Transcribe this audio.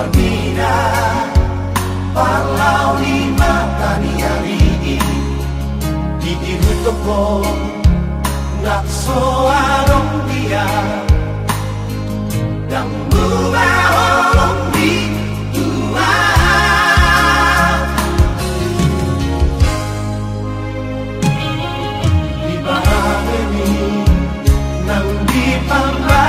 berbina Parlau di mata niari Di iru toko Nak soarong dia. Dan buah holong di tua Di bahan ini Nang di pamah